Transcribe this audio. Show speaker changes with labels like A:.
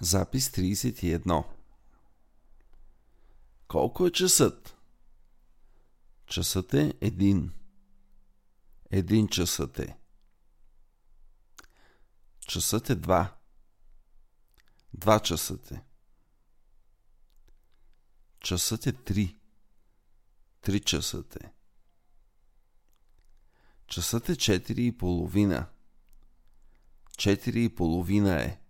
A: Запис 31 Колко е часът? Часът е един. Един часът е. Часът е два. Два часът е. Часът е три. Три часът е. Часът е четири и половина. Четири и половина е.